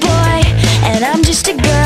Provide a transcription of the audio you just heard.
boy, and I'm just a girl.